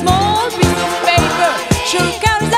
small piece of paper, sure carry